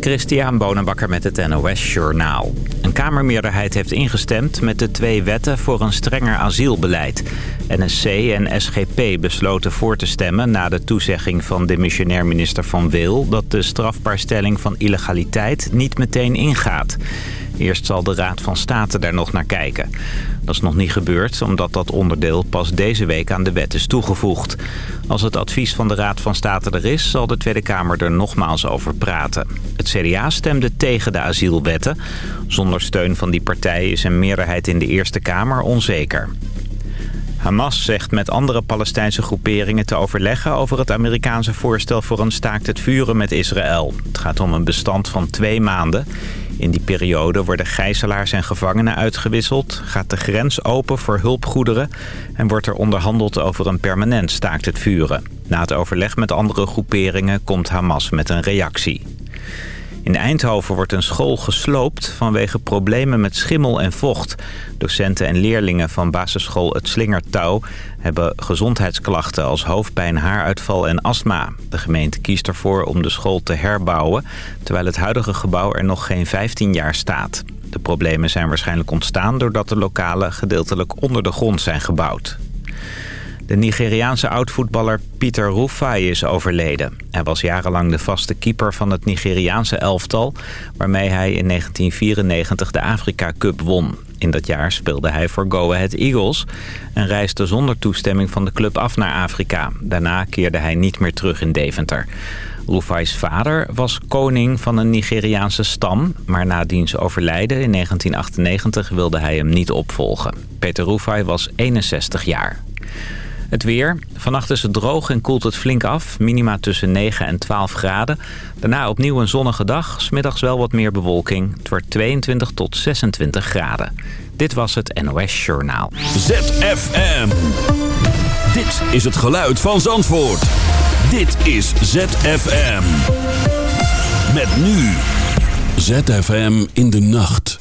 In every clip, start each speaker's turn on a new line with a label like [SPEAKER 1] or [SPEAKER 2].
[SPEAKER 1] Christian Bonenbakker met het NOS Journaal. Een Kamermeerderheid heeft ingestemd met de twee wetten voor een strenger asielbeleid. NSC en SGP besloten voor te stemmen na de toezegging van de missionair minister Van Wil... dat de strafbaarstelling van illegaliteit niet meteen ingaat. Eerst zal de Raad van State daar nog naar kijken. Dat is nog niet gebeurd, omdat dat onderdeel pas deze week aan de wet is toegevoegd. Als het advies van de Raad van State er is, zal de Tweede Kamer er nogmaals over praten. Het CDA stemde tegen de asielwetten. Zonder steun van die partij is een meerderheid in de Eerste Kamer onzeker. Hamas zegt met andere Palestijnse groeperingen te overleggen over het Amerikaanse voorstel voor een staakt het vuren met Israël. Het gaat om een bestand van twee maanden. In die periode worden gijzelaars en gevangenen uitgewisseld, gaat de grens open voor hulpgoederen en wordt er onderhandeld over een permanent staakt het vuren. Na het overleg met andere groeperingen komt Hamas met een reactie. In Eindhoven wordt een school gesloopt vanwege problemen met schimmel en vocht. Docenten en leerlingen van basisschool Het Slingertouw hebben gezondheidsklachten als hoofdpijn, haaruitval en astma. De gemeente kiest ervoor om de school te herbouwen, terwijl het huidige gebouw er nog geen 15 jaar staat. De problemen zijn waarschijnlijk ontstaan doordat de lokalen gedeeltelijk onder de grond zijn gebouwd. De Nigeriaanse oud-voetballer Pieter Rufai is overleden. Hij was jarenlang de vaste keeper van het Nigeriaanse elftal... waarmee hij in 1994 de Afrika Cup won. In dat jaar speelde hij voor Go Ahead Eagles... en reisde zonder toestemming van de club af naar Afrika. Daarna keerde hij niet meer terug in Deventer. Rufai's vader was koning van een Nigeriaanse stam... maar na diens overlijden in 1998 wilde hij hem niet opvolgen. Peter Rufai was 61 jaar. Het weer. Vannacht is het droog en koelt het flink af. Minima tussen 9 en 12 graden. Daarna opnieuw een zonnige dag. Smiddags wel wat meer bewolking. Het wordt 22 tot 26 graden. Dit was het NOS Journaal.
[SPEAKER 2] ZFM. Dit is het geluid van Zandvoort. Dit is ZFM. Met nu. ZFM in de nacht.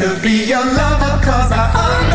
[SPEAKER 3] to be your lover cause I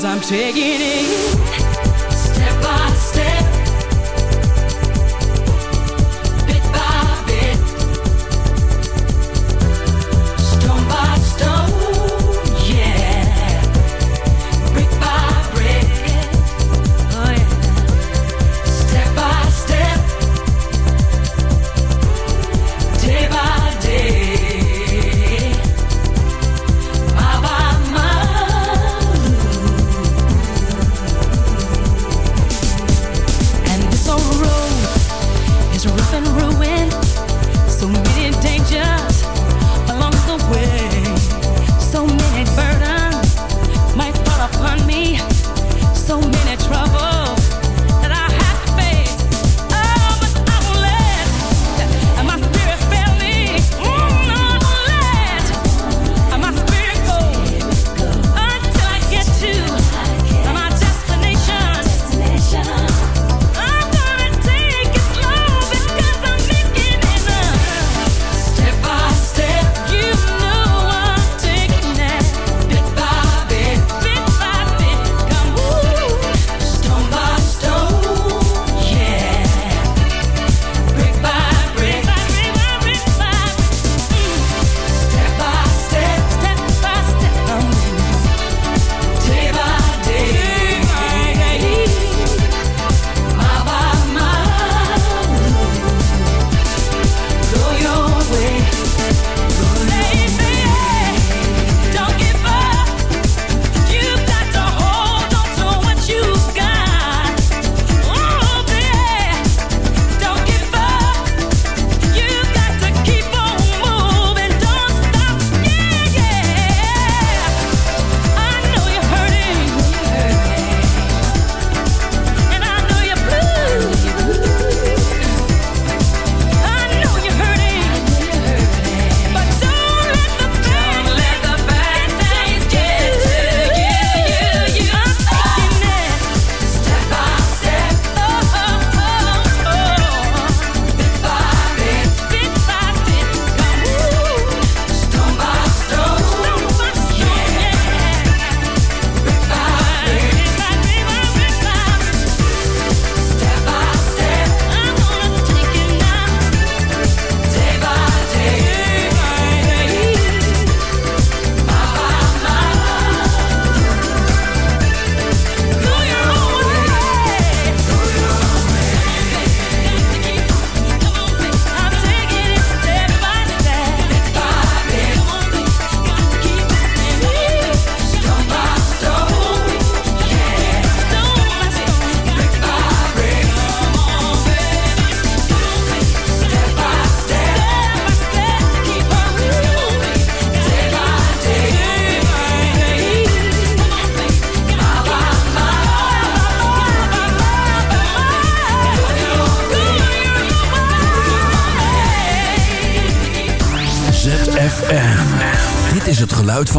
[SPEAKER 3] Cause I'm taking it step by step.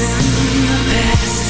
[SPEAKER 3] the best.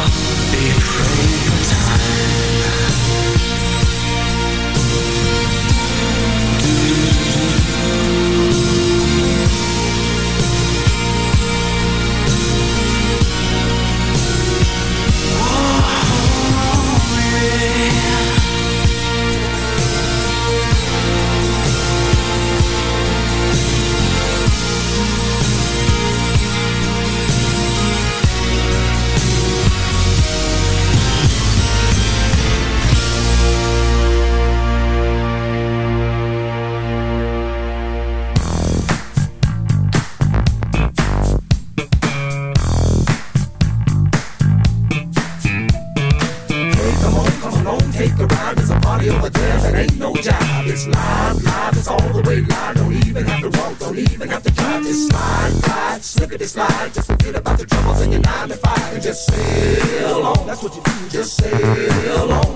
[SPEAKER 3] what you do. Just say it alone.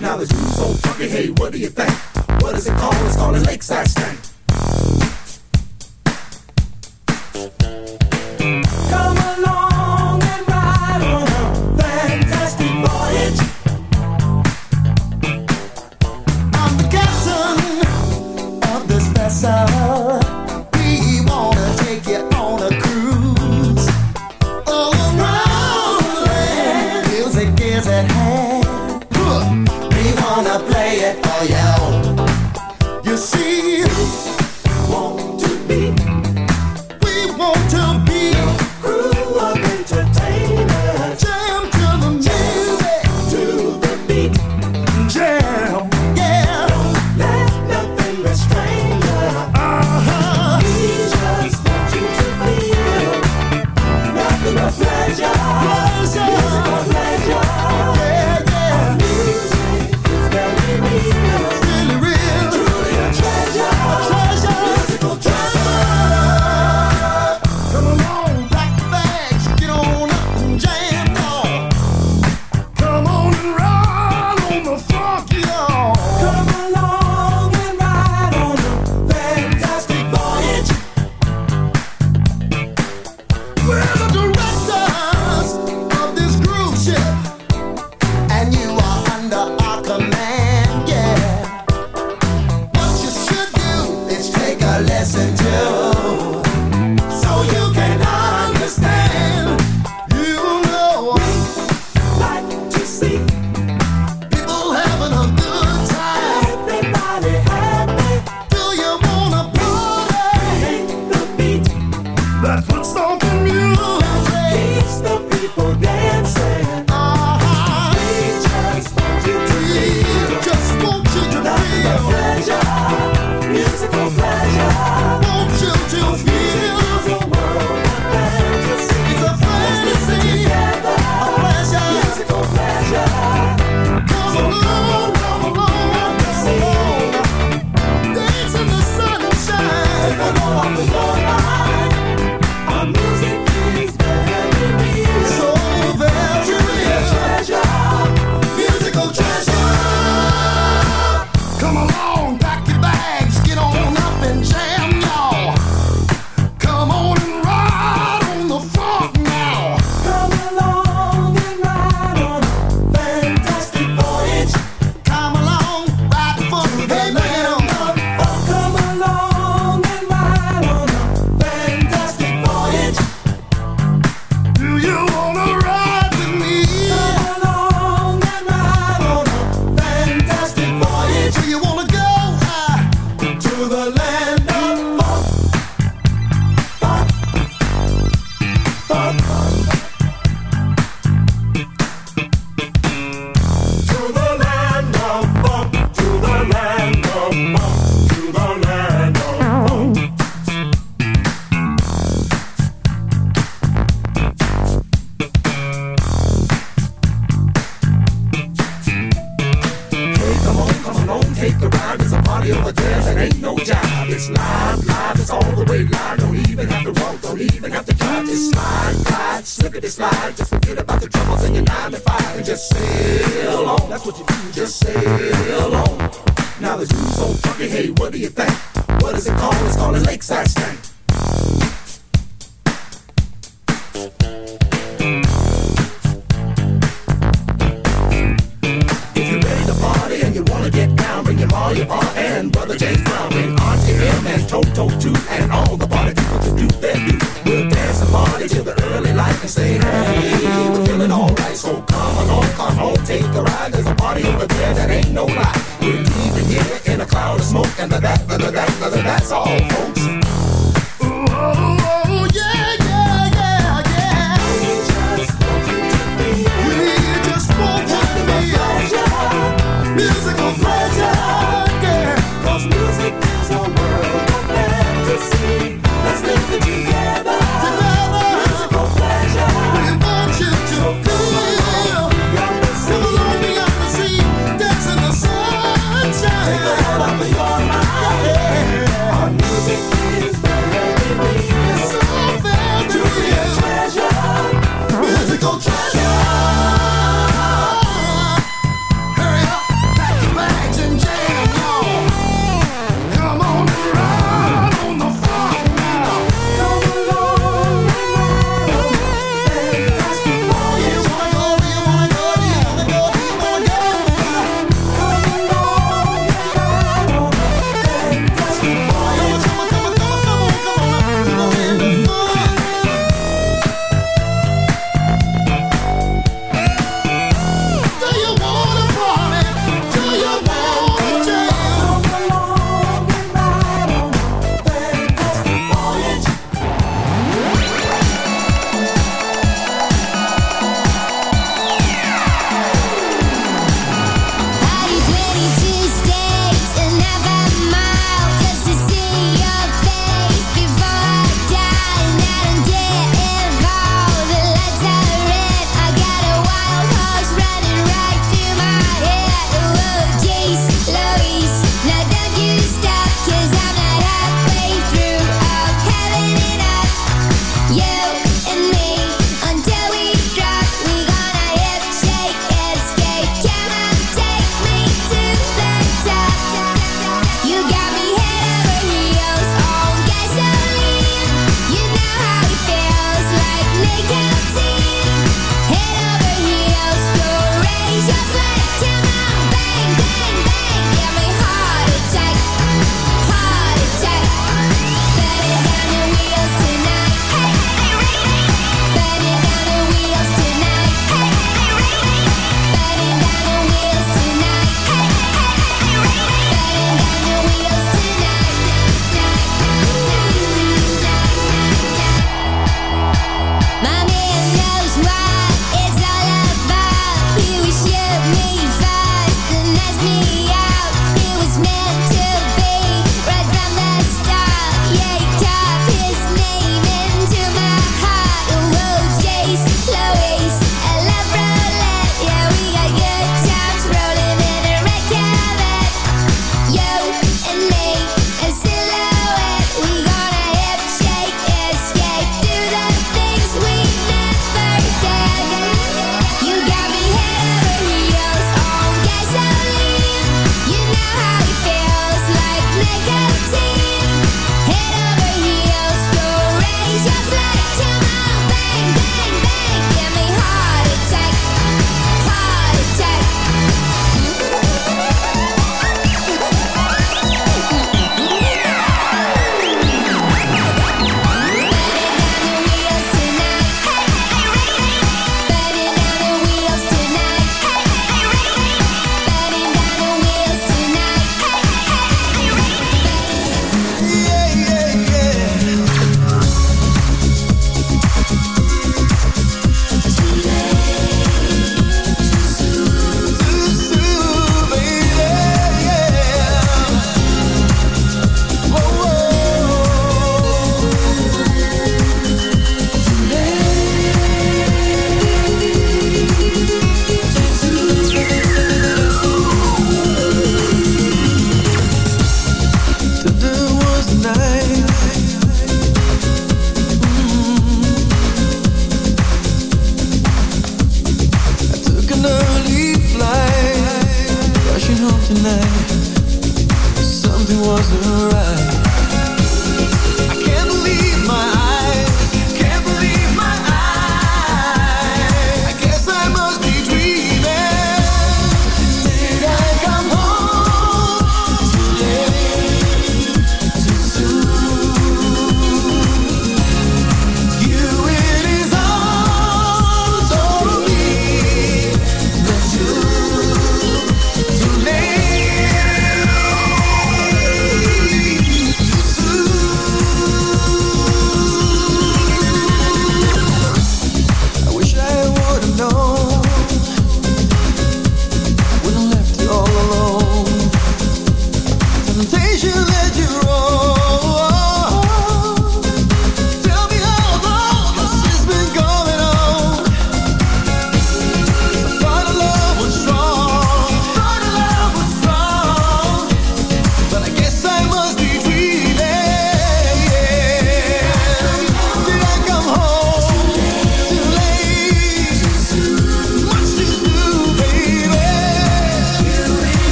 [SPEAKER 3] Now the dude's so funky, hey, what do you
[SPEAKER 4] just
[SPEAKER 5] say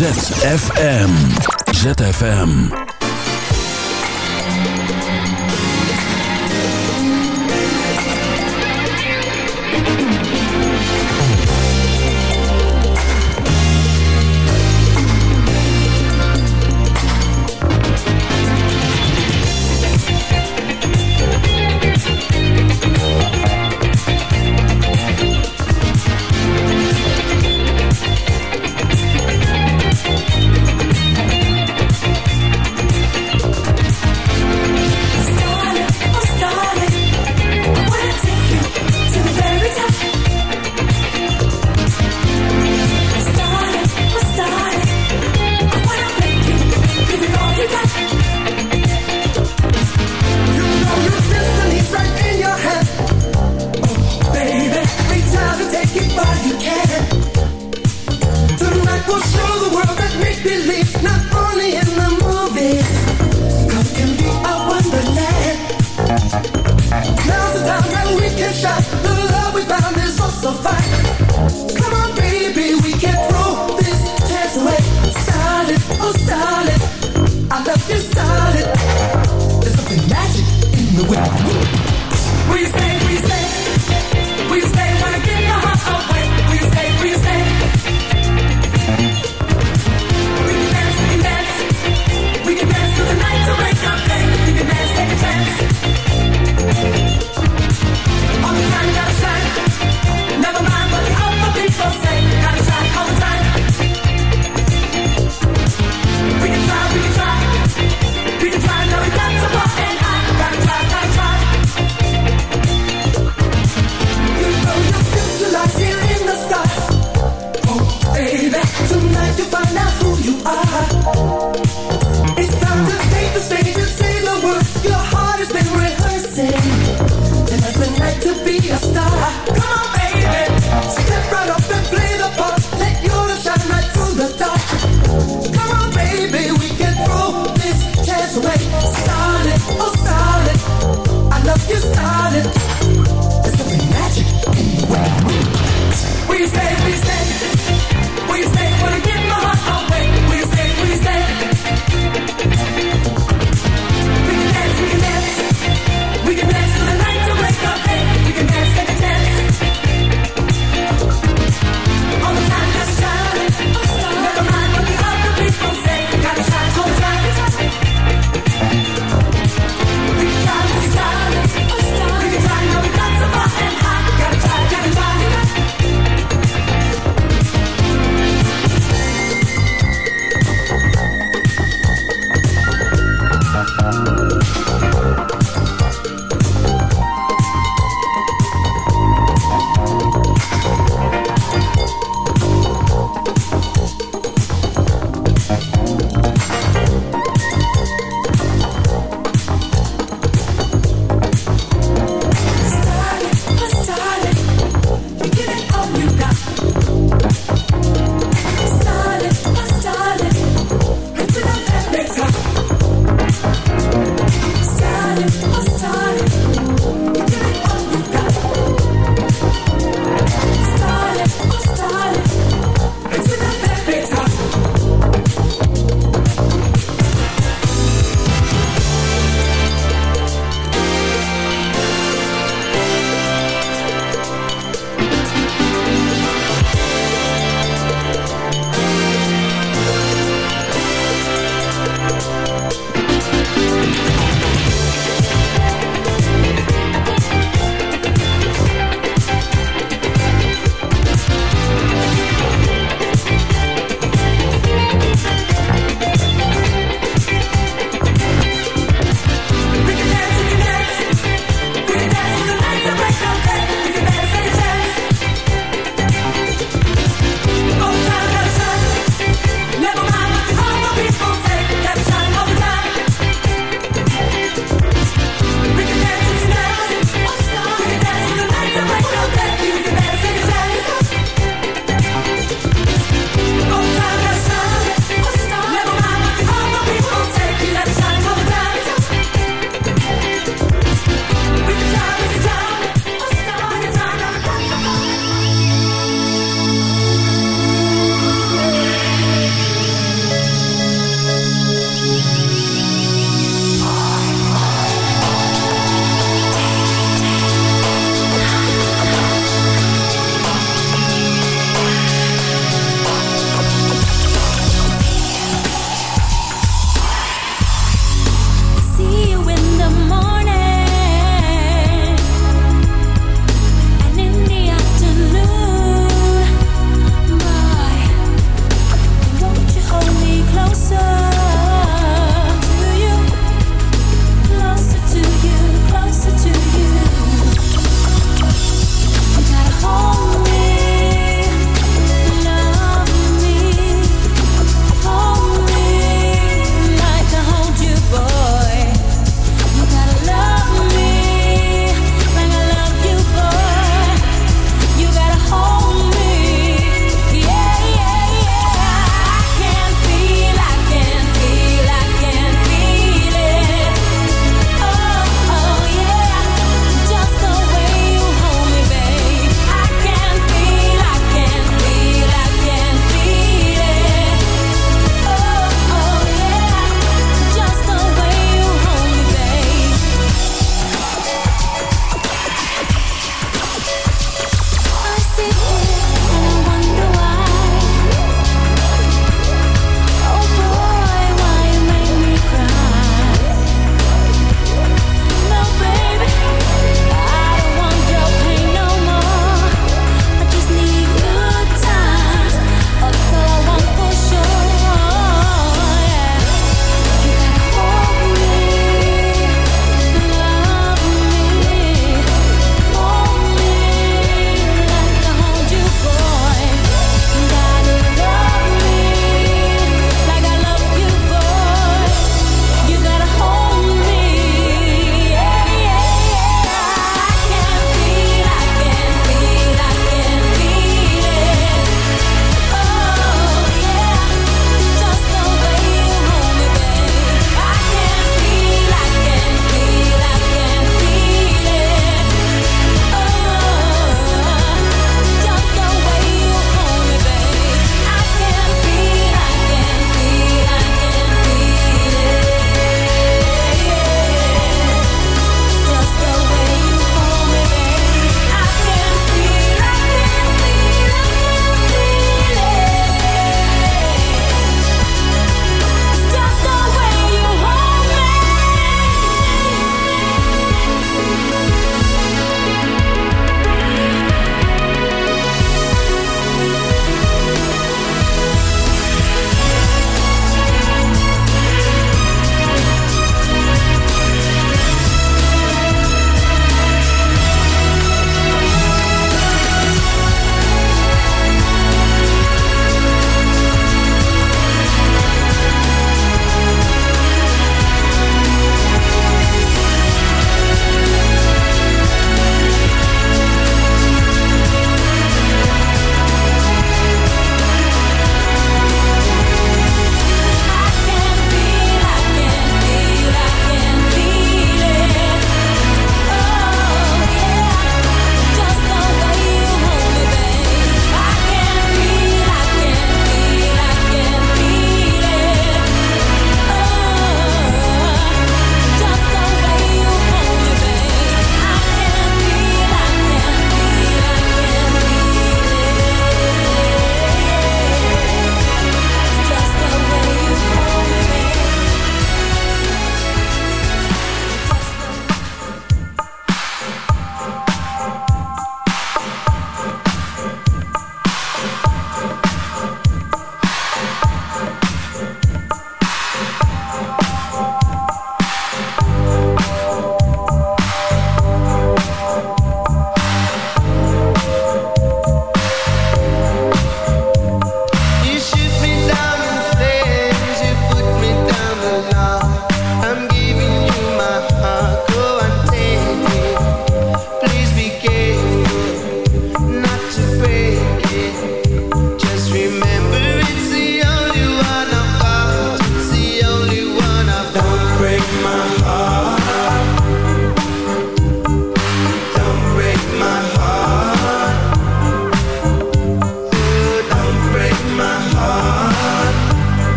[SPEAKER 2] ZFM. ZFM.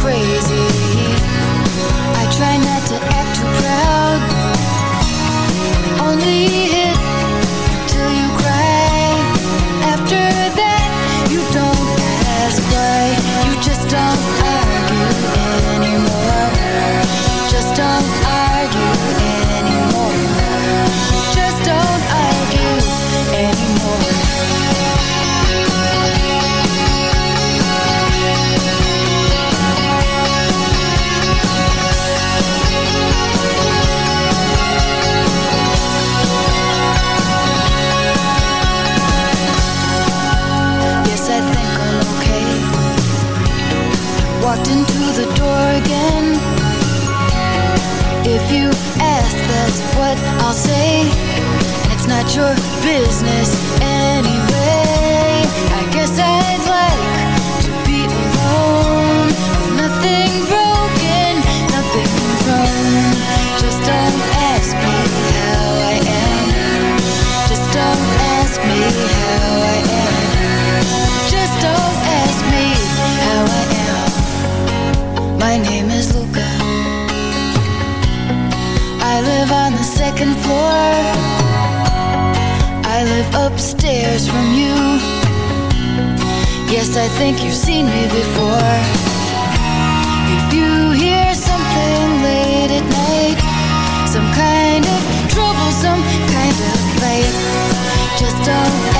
[SPEAKER 6] free I'll say It's not your business. letters from you. Yes, I think you've seen me before. If you hear something late at night Some kind of troublesome kind of fight Just don't